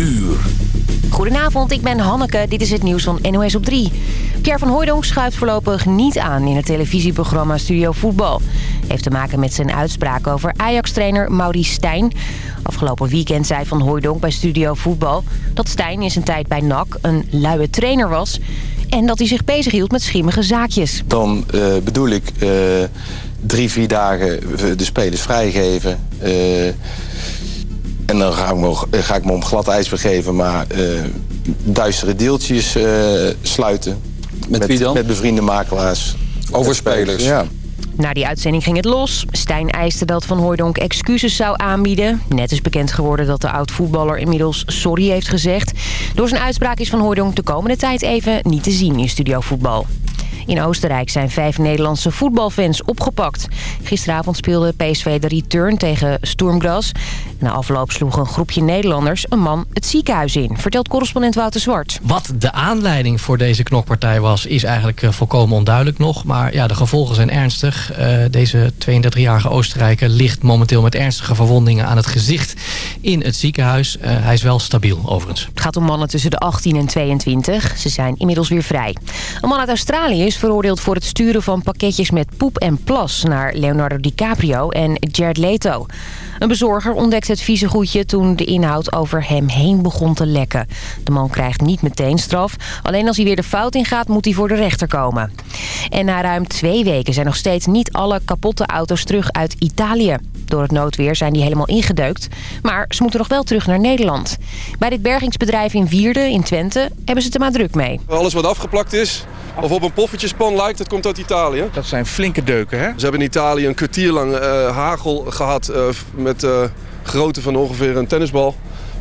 uur. Goedenavond, ik ben Hanneke. Dit is het nieuws van NOS op 3. Pierre van Hooydonk schuift voorlopig niet aan in het televisieprogramma Studio Voetbal. Heeft te maken met zijn uitspraak over Ajax-trainer Maurice Stijn. Afgelopen weekend zei Van Hooydonk bij Studio Voetbal... dat Stijn in zijn tijd bij NAC een luie trainer was... en dat hij zich bezighield met schimmige zaakjes. Dan uh, bedoel ik uh, drie, vier dagen de spelers vrijgeven... Uh, en dan ga ik, me, ga ik me om glad ijs begeven, maar duistere deeltjes sluiten. Met, wie dan? Met bevriende makelaars. Over spelers? Ja. Na die uitzending ging het los. Stijn eiste dat Van Hooijdonk excuses zou aanbieden. Net is bekend geworden dat de oud-voetballer inmiddels sorry heeft gezegd. Door zijn uitspraak is Van Hooijdonk de komende tijd even niet te zien in Studio Voetbal. In Oostenrijk zijn vijf Nederlandse voetbalfans opgepakt. Gisteravond speelde PSV de return tegen Sturm Graz. Na afloop sloeg een groepje Nederlanders een man het ziekenhuis in, vertelt correspondent Wouter Zwart. Wat de aanleiding voor deze knokpartij was, is eigenlijk uh, volkomen onduidelijk nog. Maar ja, de gevolgen zijn ernstig. Uh, deze 32-jarige Oostenrijker ligt momenteel met ernstige verwondingen aan het gezicht in het ziekenhuis. Uh, hij is wel stabiel overigens. Het gaat om mannen tussen de 18 en 22. Ze zijn inmiddels weer vrij. Een man uit Australië is veroordeeld voor het sturen van pakketjes met poep en plas naar Leonardo DiCaprio en Jared Leto. Een bezorger ontdekte het vieze goedje toen de inhoud over hem heen begon te lekken. De man krijgt niet meteen straf. Alleen als hij weer de fout ingaat moet hij voor de rechter komen. En na ruim twee weken zijn nog steeds niet alle kapotte auto's terug uit Italië. Door het noodweer zijn die helemaal ingedeukt. Maar ze moeten nog wel terug naar Nederland. Bij dit bergingsbedrijf in Wierde in Twente hebben ze het er maar druk mee. Alles wat afgeplakt is, of op een poffertjespan lijkt, dat komt uit Italië. Dat zijn flinke deuken, hè? Ze hebben in Italië een kwartier lang uh, hagel gehad uh, met uh, grootte van ongeveer een tennisbal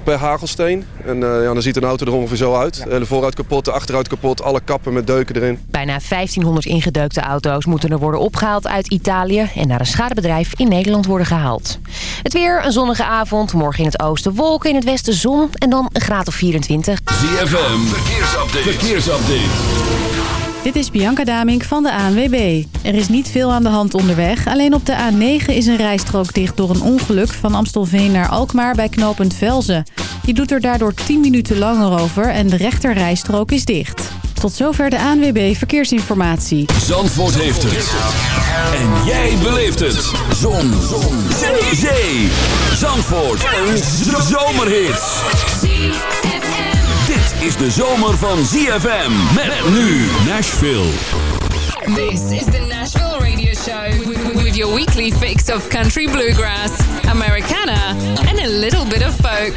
per hagelsteen. En uh, ja, dan ziet een auto er ongeveer zo uit. De vooruit kapot, de achteruit kapot, alle kappen met deuken erin. Bijna 1500 ingedeukte auto's moeten er worden opgehaald uit Italië... en naar een schadebedrijf in Nederland worden gehaald. Het weer, een zonnige avond. Morgen in het oosten wolken, in het westen zon en dan een graad of 24. ZFM, verkeersupdate. verkeersupdate. Dit is Bianca Damink van de ANWB. Er is niet veel aan de hand onderweg. Alleen op de A9 is een rijstrook dicht door een ongeluk... van Amstelveen naar Alkmaar bij knooppunt Velzen. Je doet er daardoor 10 minuten langer over en de rechter rijstrook is dicht. Tot zover de ANWB Verkeersinformatie. Zandvoort heeft het. En jij beleeft het. Zon. Zon. Zee. Zandvoort. Een zomerhit is de zomer van ZFM. Met nu Nashville. This is the Nashville Radio Show. With your weekly fix of country bluegrass, Americana, and a little bit of folk.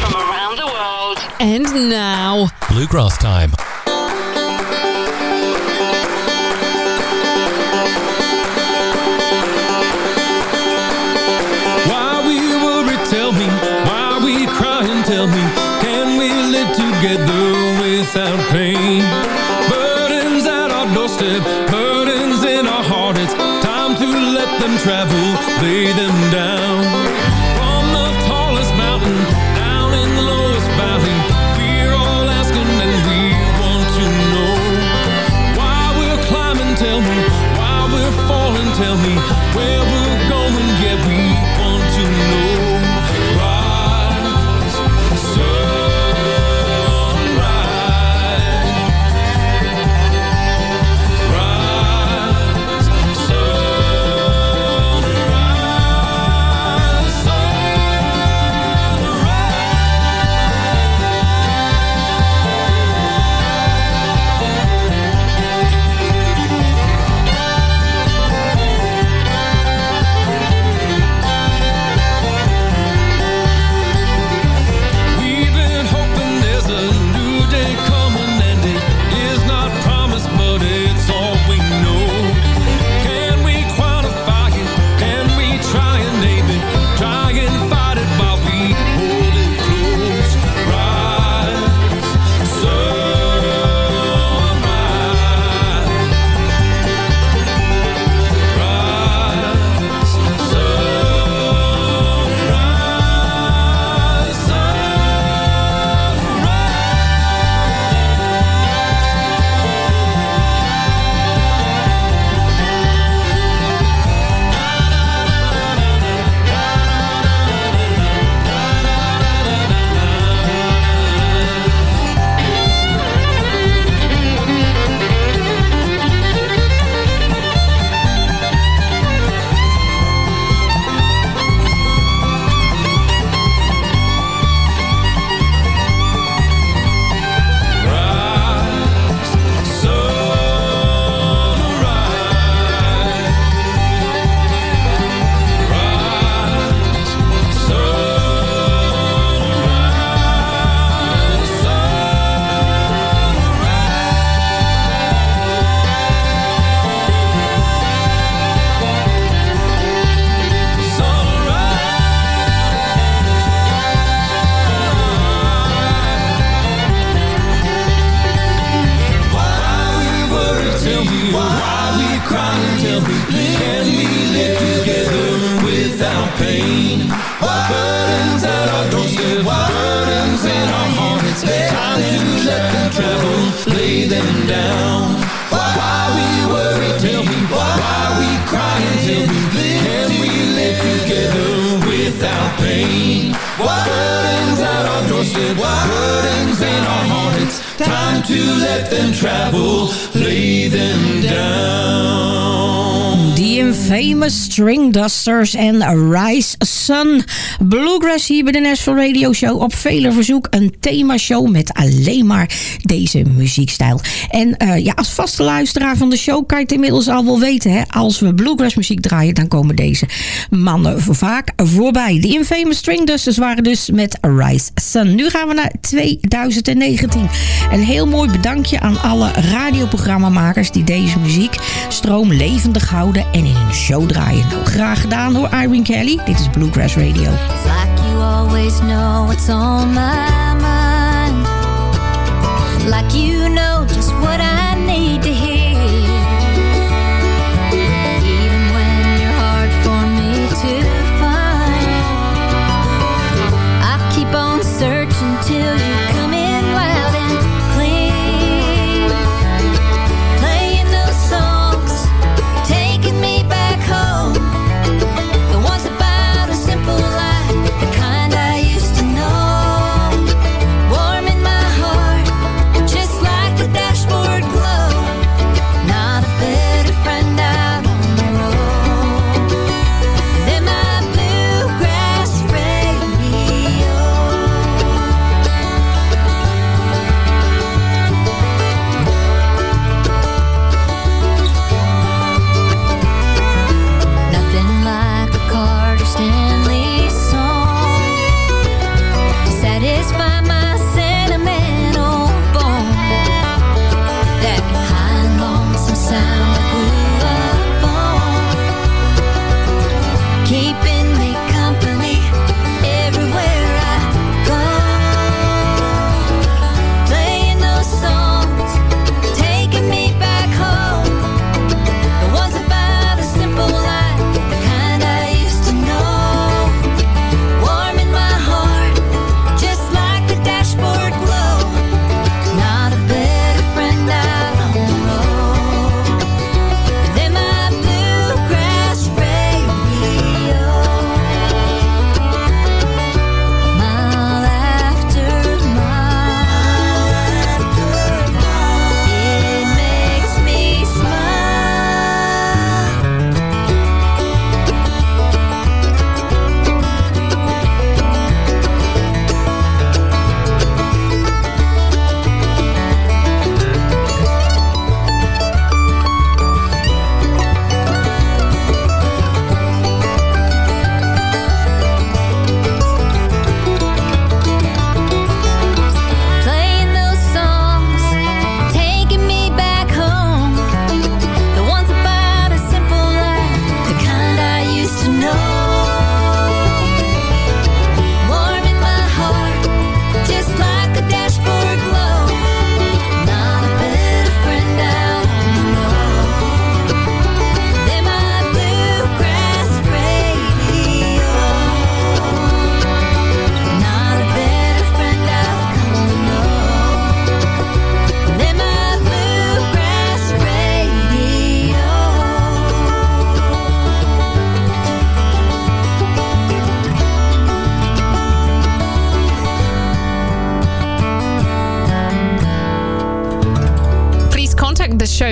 From around the world. And now... Bluegrass time. Without pain. Burdens at our doorstep, burdens in our heart. It's time to let them travel, lay them down let them travel. Lay them down. The Infamous String Dusters en Rise Sun. Bluegrass hier bij de Nashville Radio Show. Op vele verzoek een themashow met alleen maar deze muziekstijl. En uh, ja, als vaste luisteraar van de show kan je het inmiddels al wel weten. Hè? Als we bluegrass muziek draaien, dan komen deze mannen vaak voorbij. De Infamous String Dusters waren dus met Rise Sun. Nu gaan we naar 2019. Een heel mooi bedankje aan alle radioprogrammamakers die deze muziek stroom levendig houden en in hun show draaien. Nou, graag gedaan door Irene Kelly. Dit is Bluegrass Radio. It's like you always know what's on my mind. Like you know just what I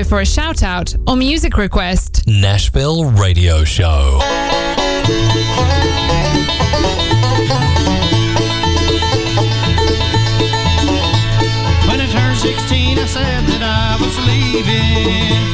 for a shout out or music request. Nashville Radio Show. When I turned 16, I said that I was leaving.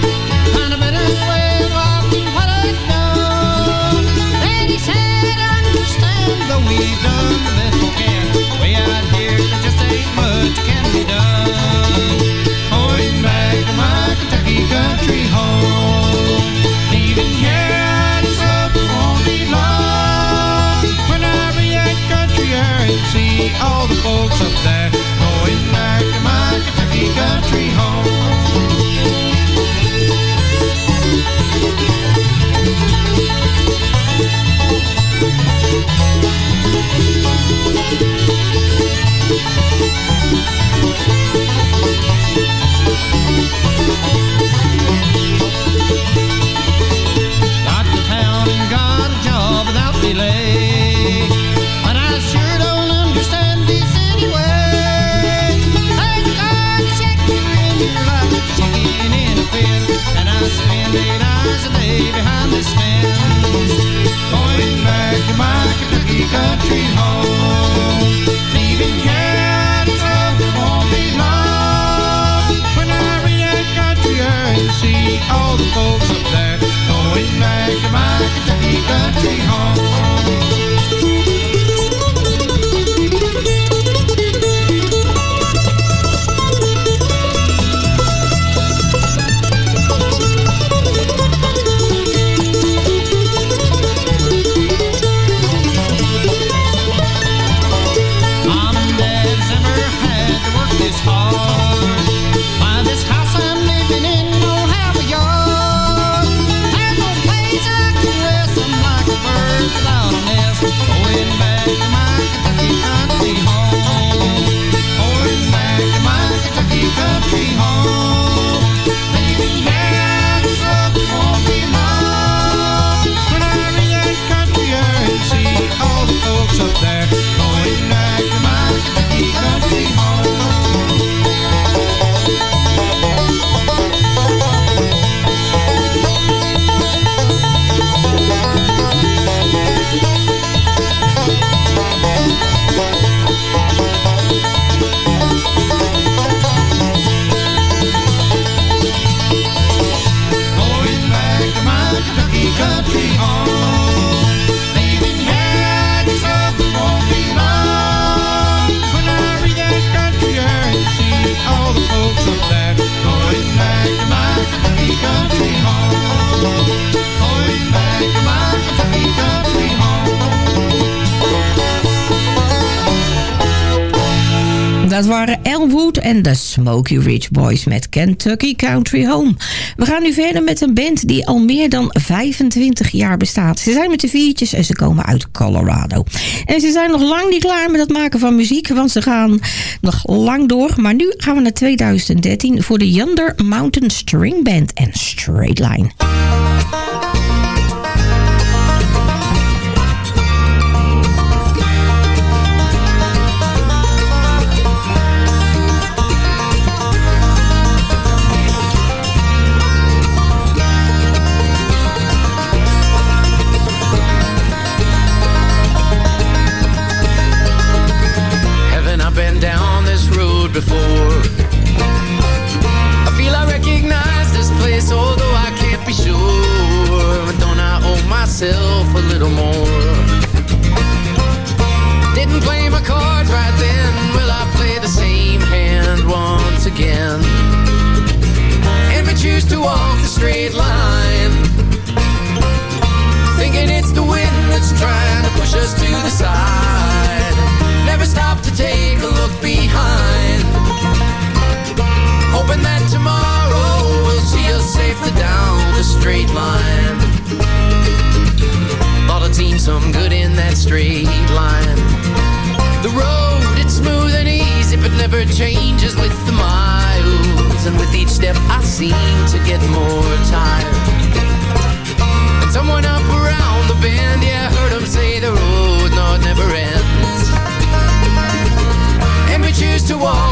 Dat waren Elwood en de Smoky Ridge Boys met Kentucky Country Home. We gaan nu verder met een band die al meer dan 25 jaar bestaat. Ze zijn met de viertjes en ze komen uit Colorado. En ze zijn nog lang niet klaar met het maken van muziek, want ze gaan nog lang door. Maar nu gaan we naar 2013 voor de Yonder Mountain String Band en Straight Line. Safely down the straight line. Thought I'd seen some good in that straight line. The road, it's smooth and easy, but never changes with the miles. And with each step, I seem to get more tired. And someone up around the bend, yeah, I heard him say the road, no, never ends. And we choose to walk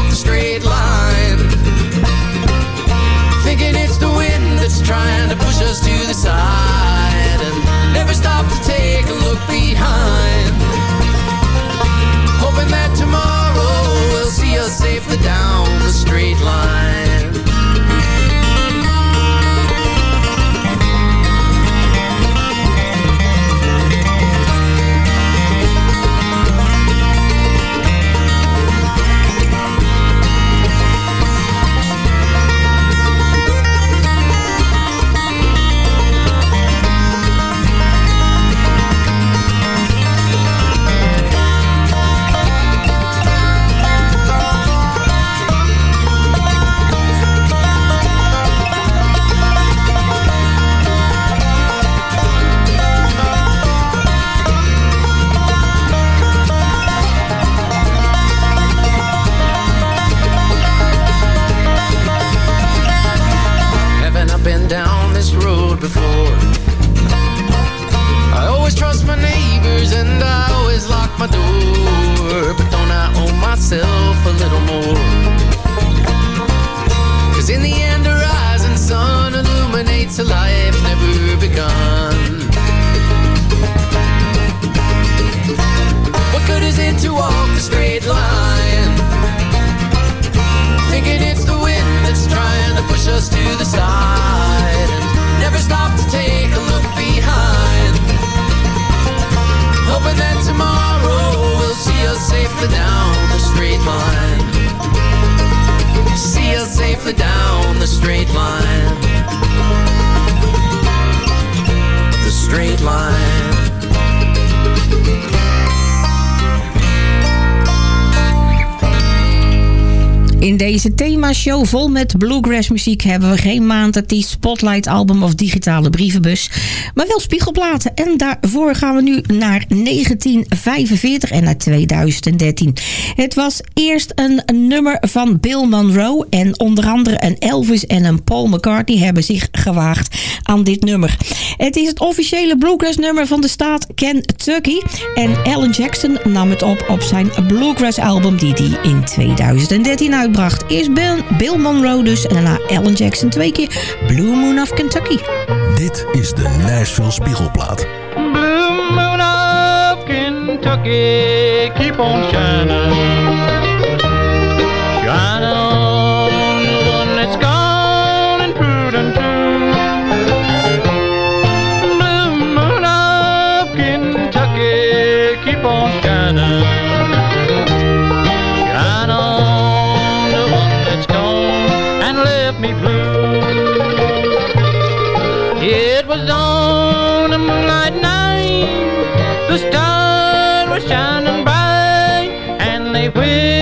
Line. In deze themashow vol met bluegrass muziek hebben we geen maandartiest, spotlight album of digitale brievenbus, maar wel spiegelplaten. En daarvoor gaan we nu naar 1945 en naar 2013. Het was eerst een nummer van Bill Monroe en onder andere een Elvis en een Paul McCartney hebben zich gewaagd aan dit nummer. Het is het officiële bluegrass nummer van de staat Kentucky en Alan Jackson nam het op op zijn bluegrass album die hij in 2013 Eerst Bill, Bill Monroe dus en daarna Alan Jackson twee keer Blue Moon of Kentucky. Dit is de Nashville Spiegelplaat. Blue moon of Kentucky, keep on shining. Shining was on a moonlight night. The stars were shining bright, and they whispered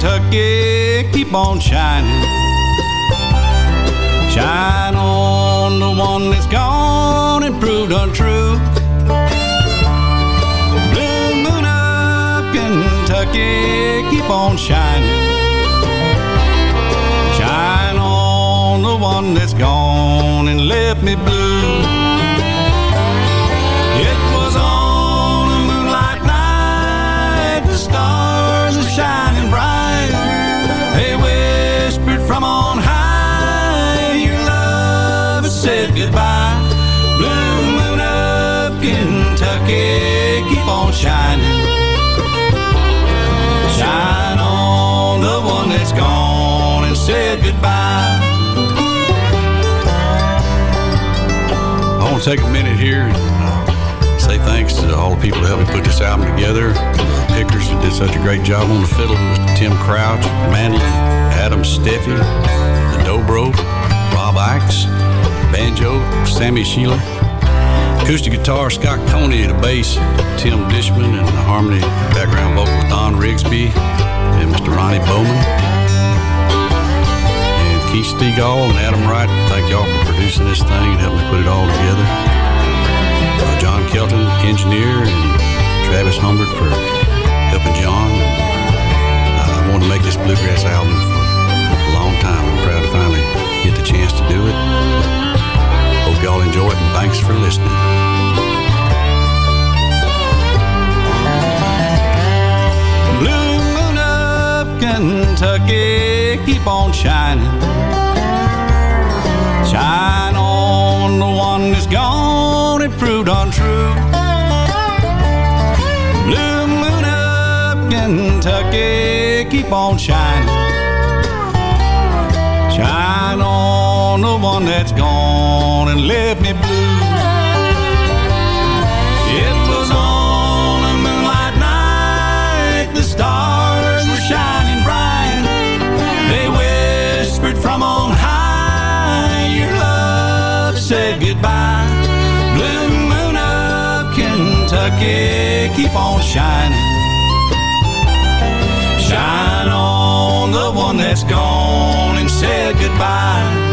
Kentucky, keep on shining. Shine on the one that's gone and proved untrue. Blue moon of Kentucky, keep on shining. Shine on the one that's gone and left me blue. It to take a minute here and uh, say thanks to all the people that helped me put this album together. Uh, Pickers who did such a great job on the fiddle. Tim Crouch, Manley, Adam Steffi, the Dobro, Rob Ikes, banjo, Sammy Sheila, acoustic guitar, Scott Coney, the bass, Tim Dishman, and the harmony background vocal, Don Rigsby, and Mr. Ronnie Bowman. Keith Stegall and Adam Wright, thank y'all for producing this thing and helping put it all together. Uh, John Kelton, engineer, and Travis Humbert for helping John. Uh, I wanted to make this bluegrass album for a long time. I'm proud to finally get the chance to do it. Hope y'all enjoy it, and thanks for listening. Kentucky, keep on shining. Shine on the one that's gone and proved untrue. Blue moon of Kentucky, keep on shining. Shine on the one that's gone and left me keep on shining. Shine on the one that's gone and said goodbye.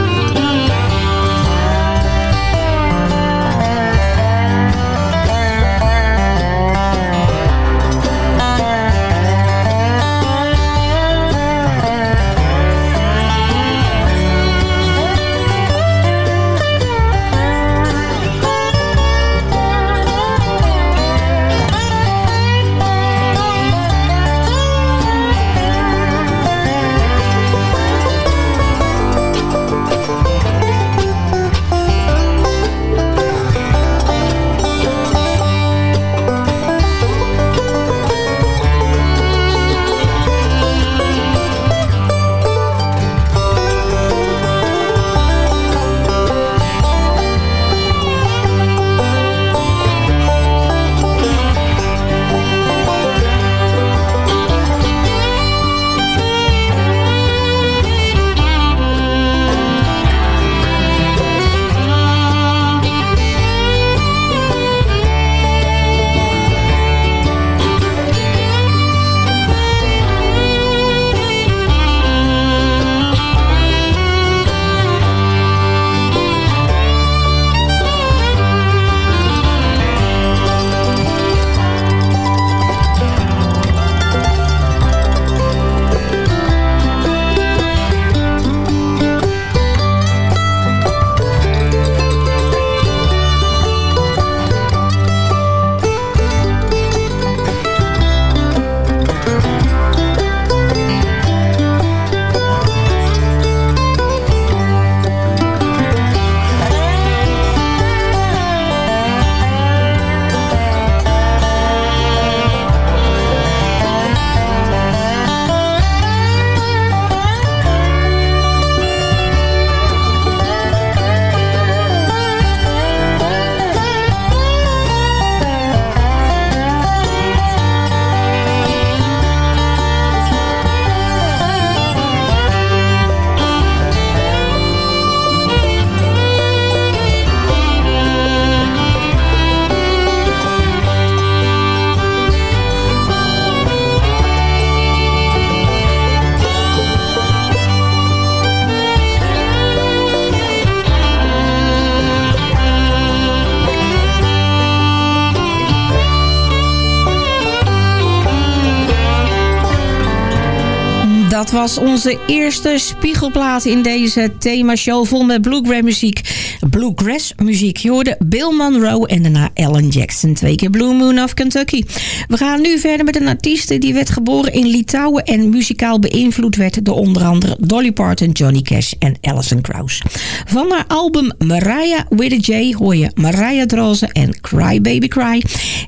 was onze eerste spiegelplaat in deze themashow vol met bluegrass muziek. Bluegrass muziek. Je hoorde Bill Monroe en daarna Ellen Jackson. Twee keer Blue Moon of Kentucky. We gaan nu verder met een artiest die werd geboren in Litouwen... en muzikaal beïnvloed werd door onder andere Dolly Parton, Johnny Cash en Alison Krauss. Van haar album Mariah with a J hoor je Mariah Drozen en Cry Baby Cry.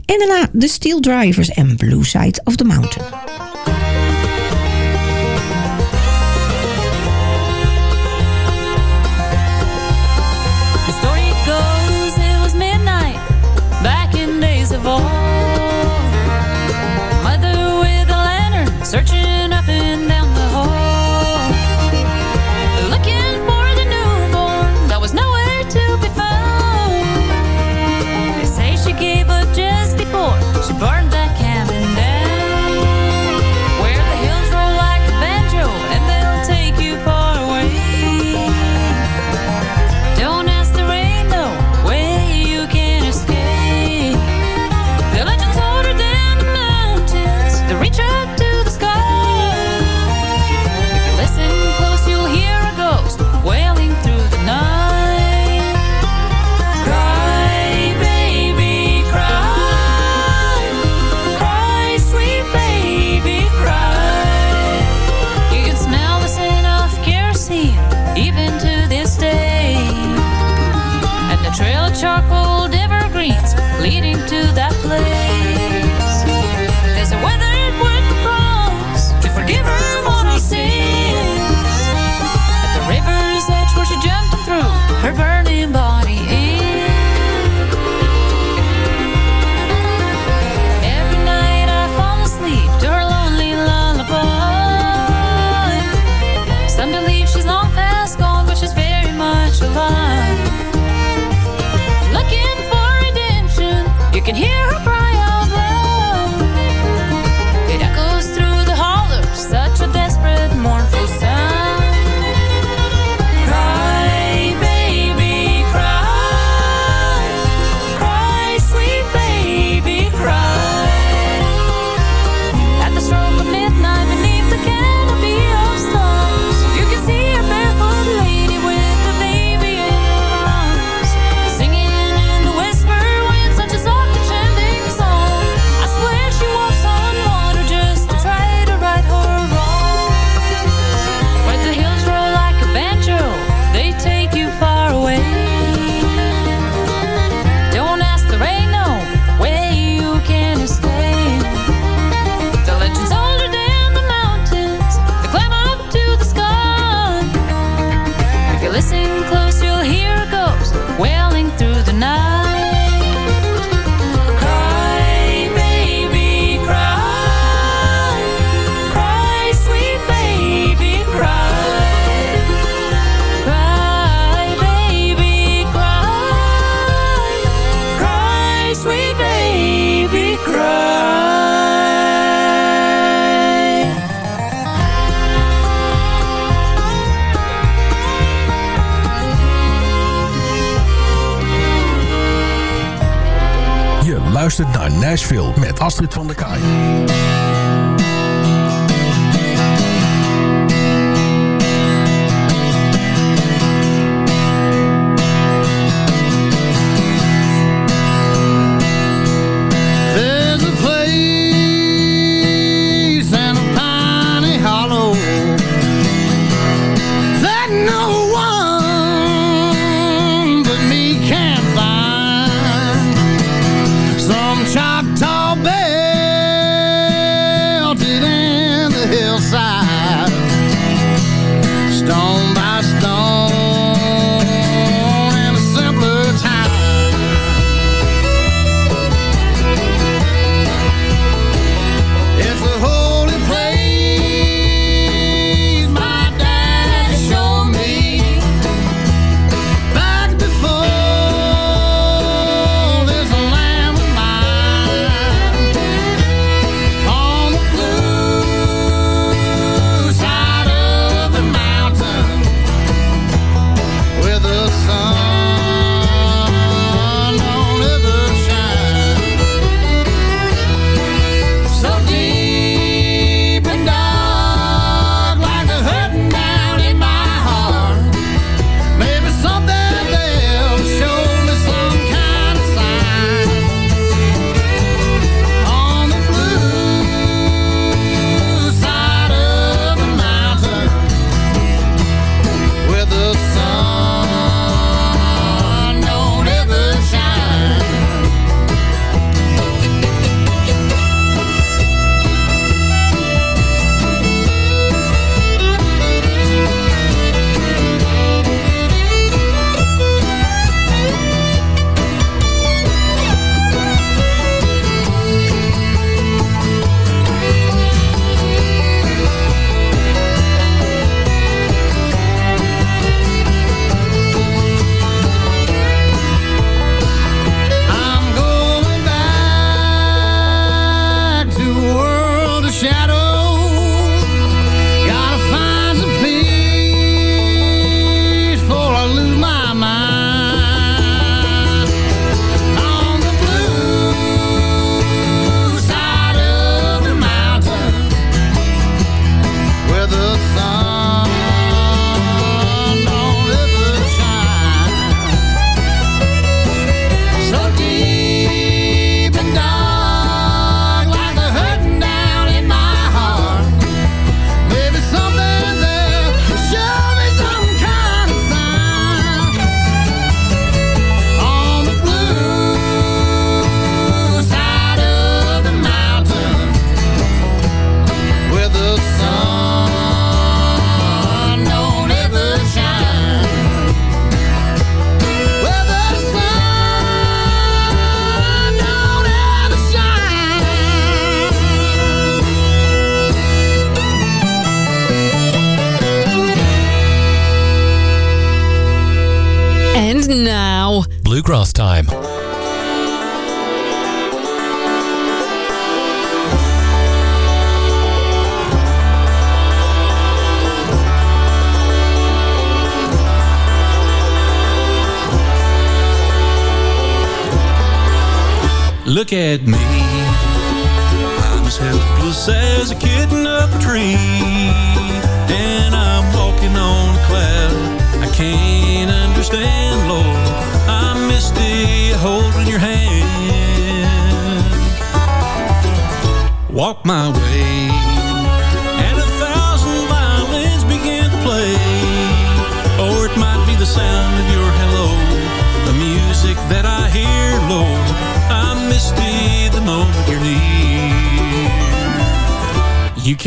En daarna The Steel Drivers en Blue Side of the Mountain. Astrid van der Kaap.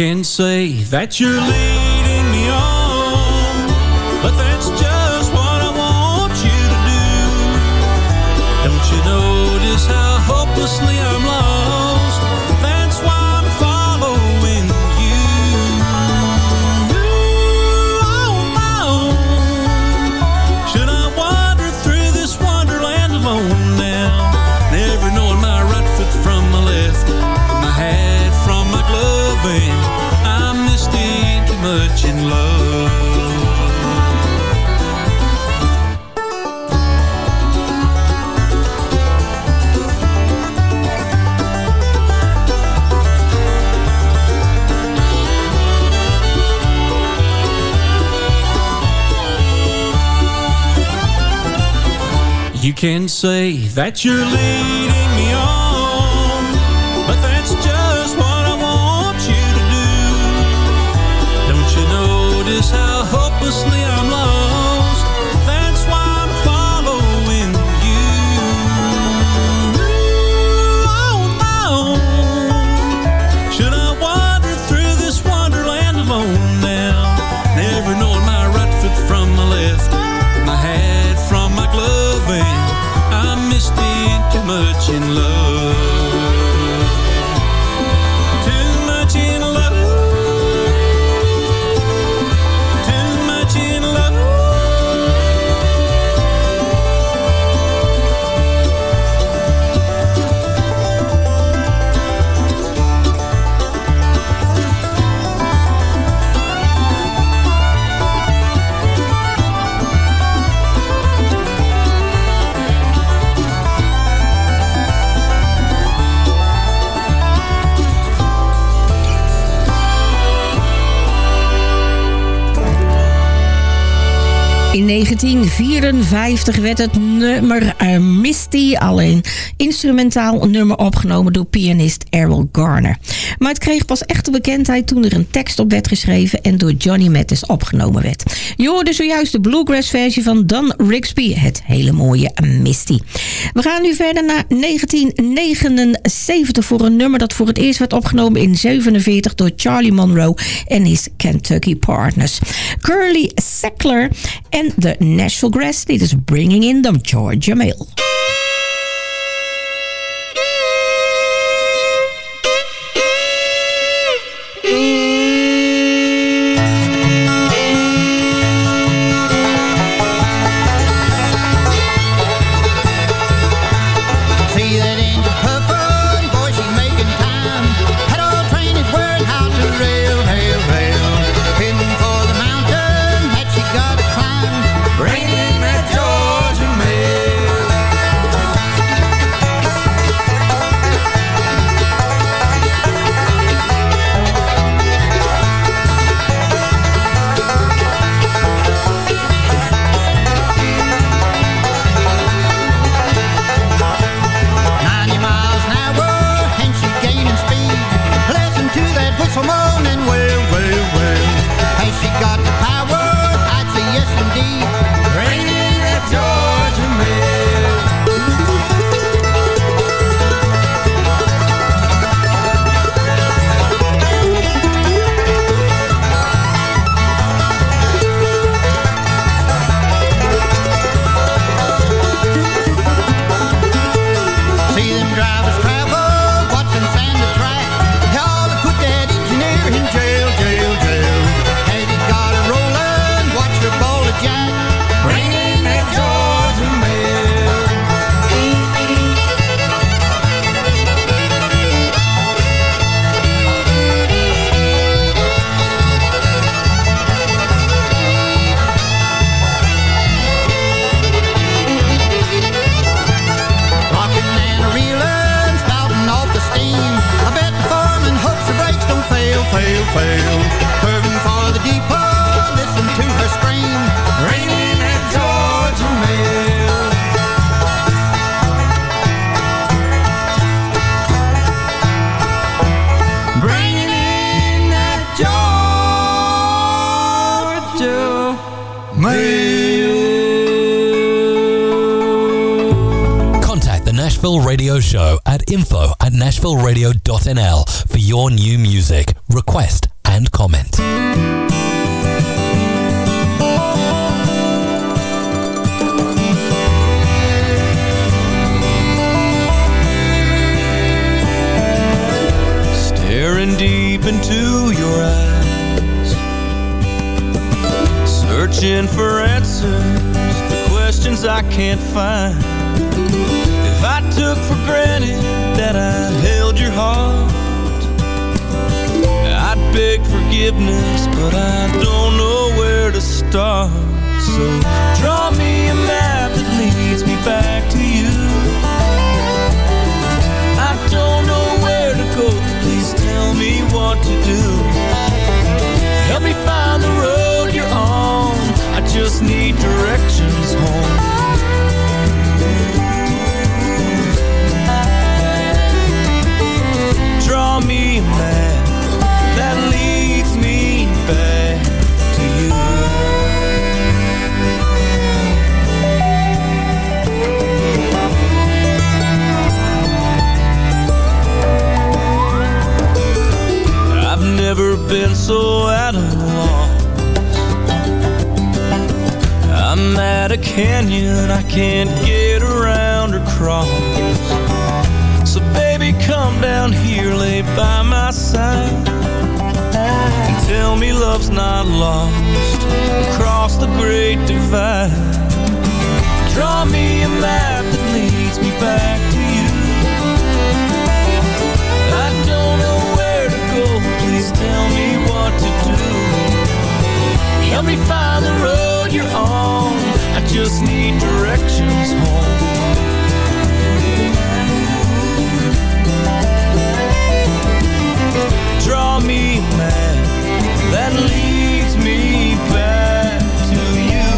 Can say that you're leading me on, but that's just what I want you to do. Don't you notice how hopelessly I'm can say that you're leading 1954 werd het nummer eh, Misty al een instrumentaal nummer opgenomen door pianist Errol Garner. Maar het kreeg pas echte bekendheid toen er een tekst op werd geschreven en door Johnny Mathis opgenomen werd. Je hoorde zojuist de bluegrass versie van Don Rigsby, het hele mooie Misty. We gaan nu verder naar 1979 voor een nummer dat voor het eerst werd opgenomen in 47 door Charlie Monroe en his Kentucky Partners. Curly Sackler en de Nashville Grass. Dit is Bringing in the Georgia Mail. Forgiveness, but I don't know where to start. So draw me a map that leads me back to you. I don't know where to go. Please tell me what to do. Help me find the road you're on. I just need directions home. So at a loss. I'm at a canyon I can't get around or cross. So baby, come down here, lay by my side, and tell me love's not lost across the great divide. Draw me a map that leads me back Help me find the road you're on. I just need directions home. Draw me a map that leads me back to you.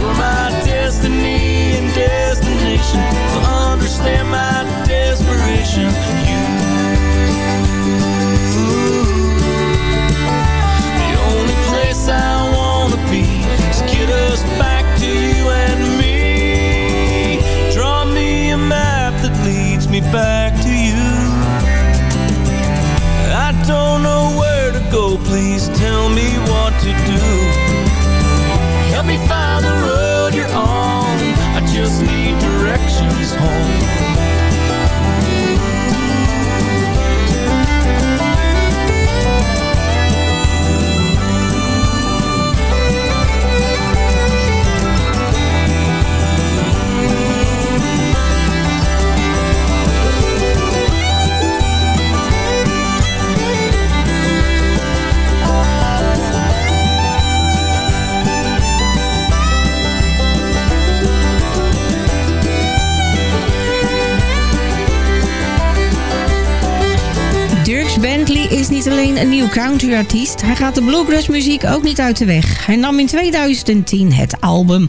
You're my destiny and destination. So understand my desperation. Nieuw countryartiest. Hij gaat de bluegrass muziek ook niet uit de weg. Hij nam in 2010 het album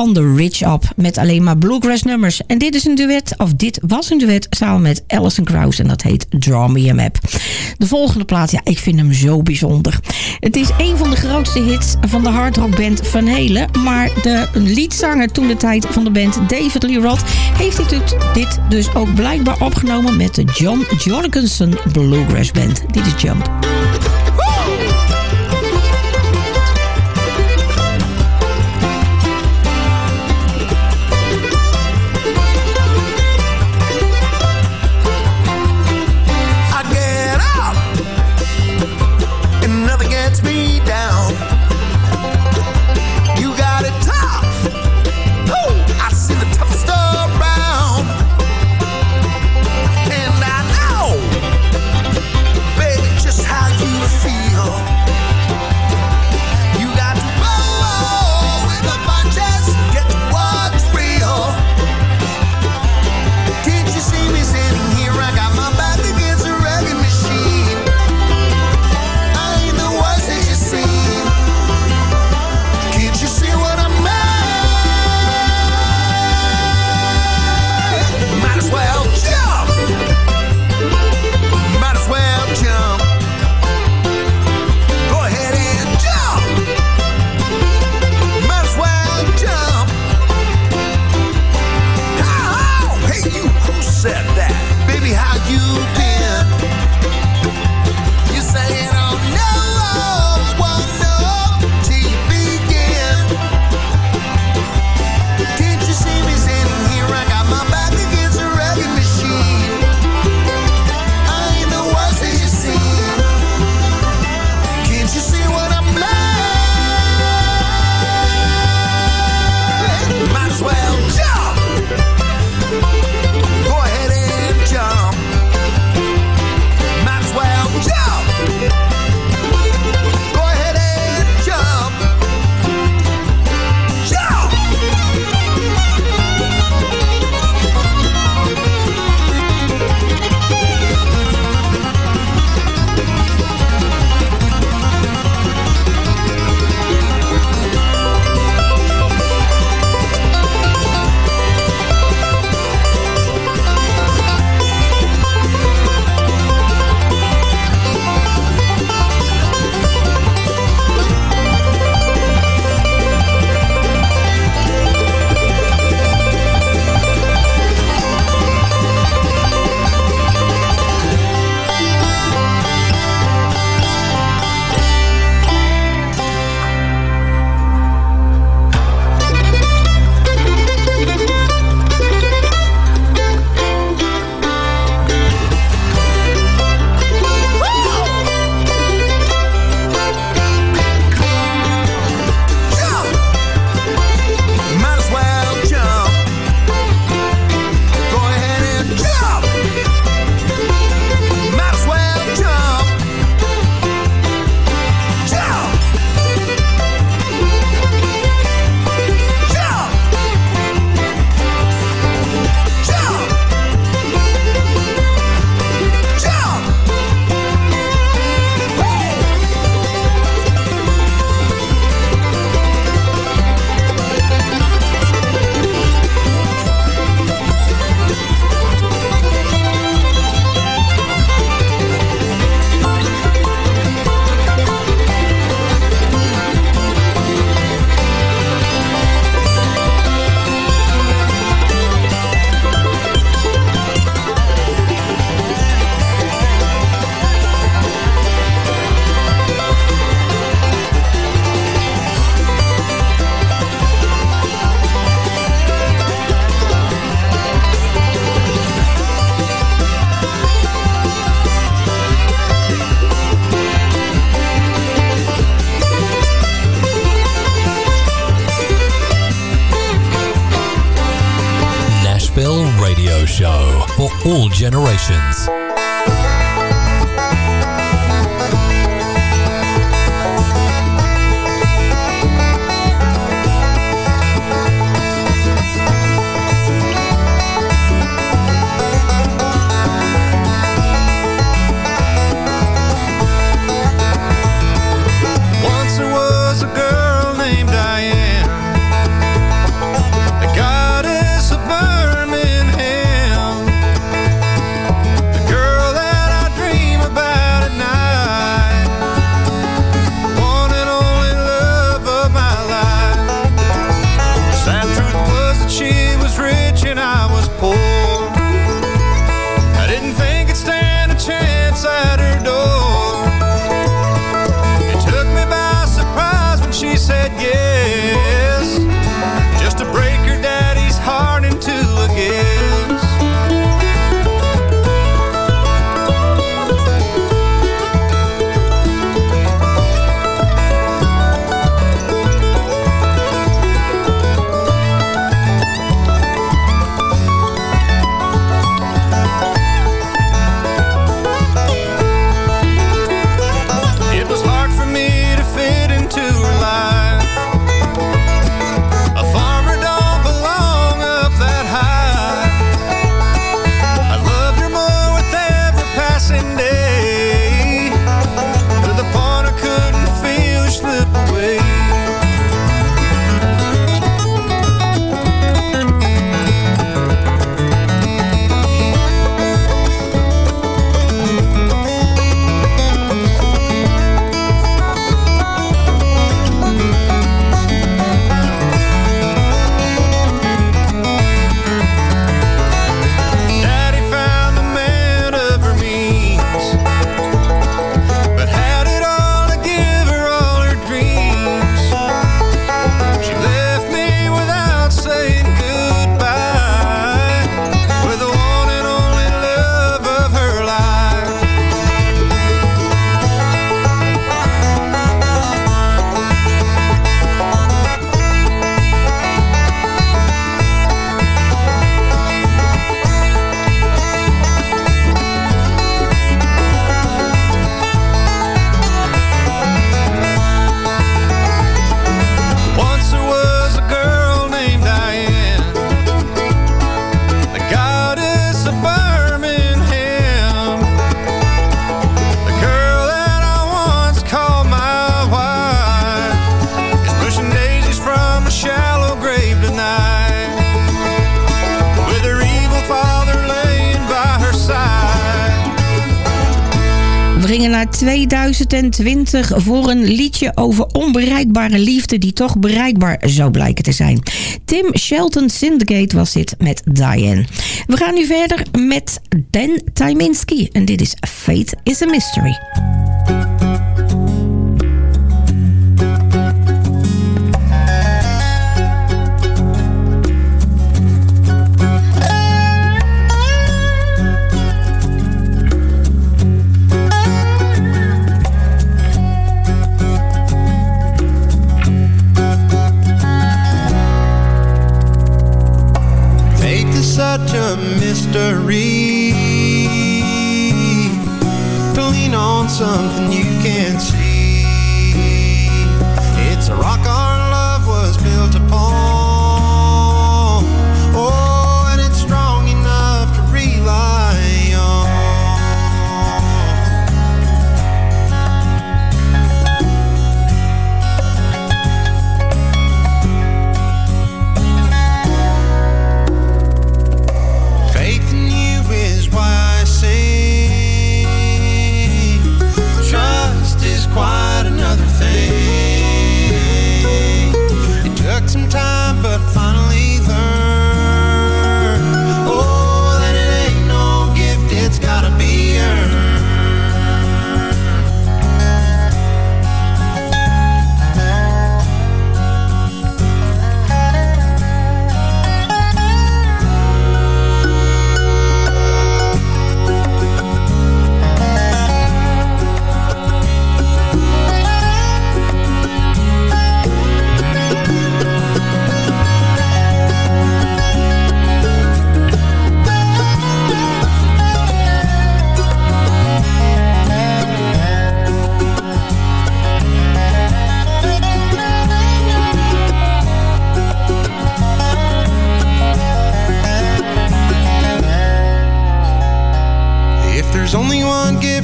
on the Ridge op. Met alleen maar bluegrass nummers. En dit is een duet, of dit was een duet samen met Alison Krauss. En dat heet Draw Me a Map. De volgende plaat, ja, ik vind hem zo bijzonder. Het is een van de grootste hits van de hardrockband Van Halen. Maar de liedzanger toen de tijd van de band, David Lee Roth... heeft dit, dit dus ook blijkbaar opgenomen met de John Jorgensen Bluegrass Band. Dit is Jump. Sessions. 2020 voor een liedje over onbereikbare liefde die toch bereikbaar zou blijken te zijn. Tim Shelton Syndicate was dit met Diane. We gaan nu verder met Dan Tyminski en dit is Fate is a Mystery. on something you can't see. It's a rock our love was built upon.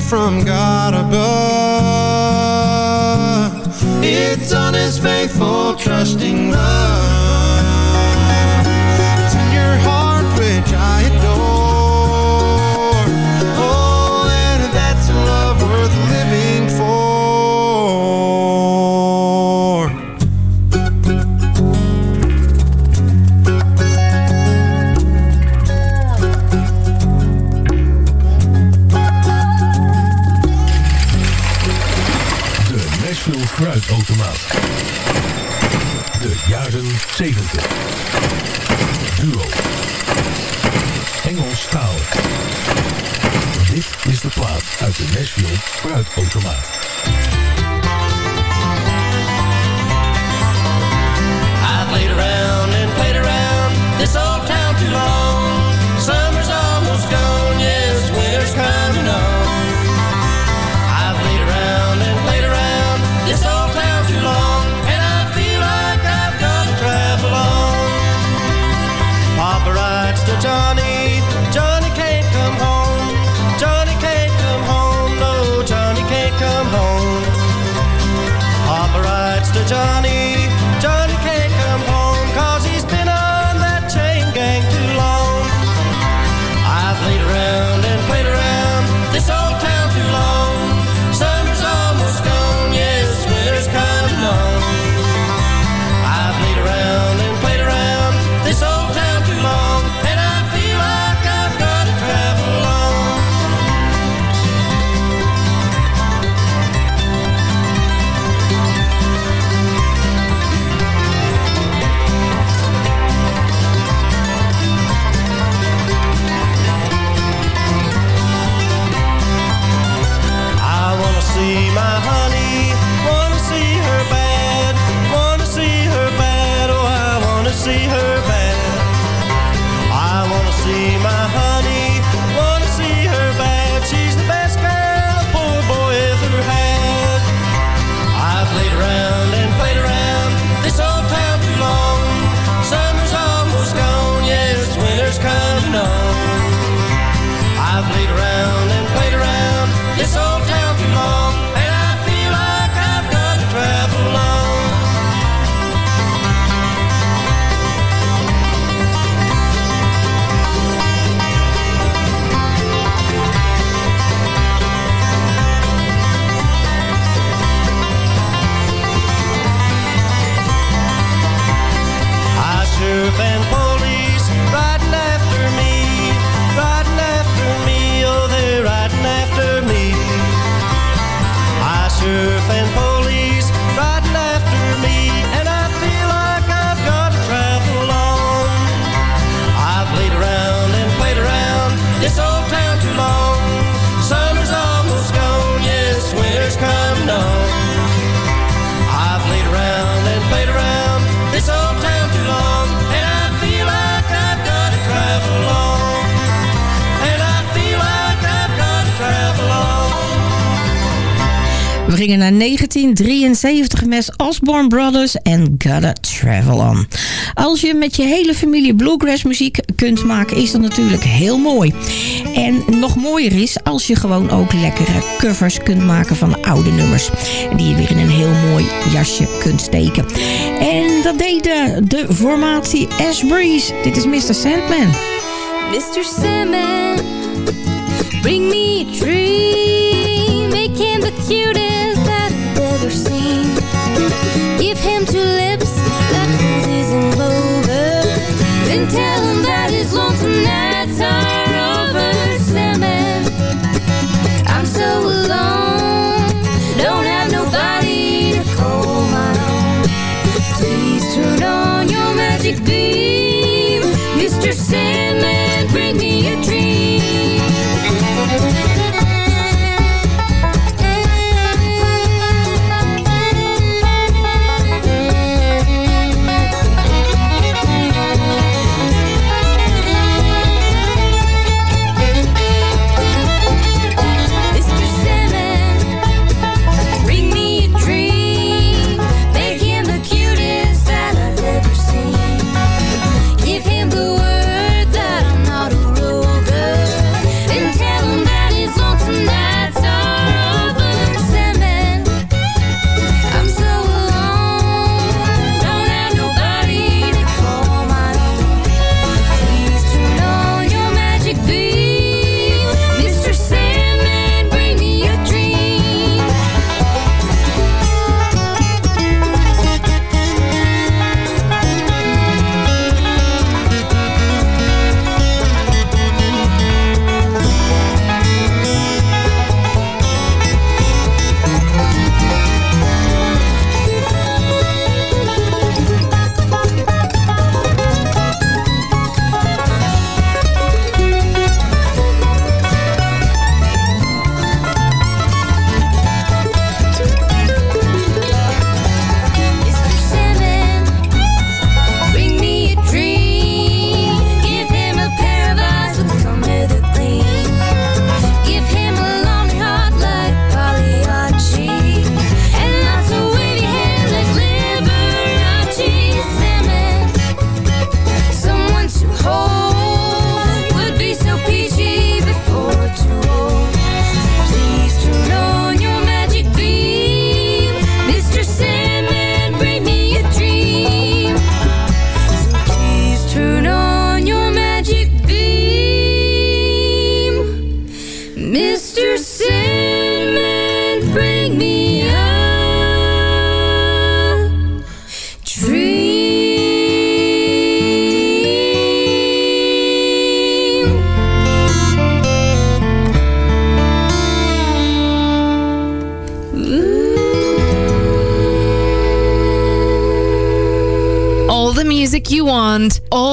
from Automaat. De jaren 70. Duo. Engelstaal. Dit is de plaat uit de Nashville Fruitautomaat. Osborne Brothers en Gotta Travel On. Als je met je hele familie bluegrass muziek kunt maken, is dat natuurlijk heel mooi. En nog mooier is als je gewoon ook lekkere covers kunt maken van oude nummers. Die je weer in een heel mooi jasje kunt steken. En dat deed de, formatie Ash Breeze. Dit is Mr. Sandman. Mr. Sandman, bring me a dream. Making the cutest I've ever seen. Give him two lips that isn't over. Then tell him that his lonesome nights are over. Sam. I'm so alone. Don't have nobody to call my own. Please turn on your magic beam, Mr. Sam.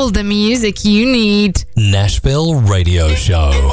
All the music you need. Nashville Radio Show.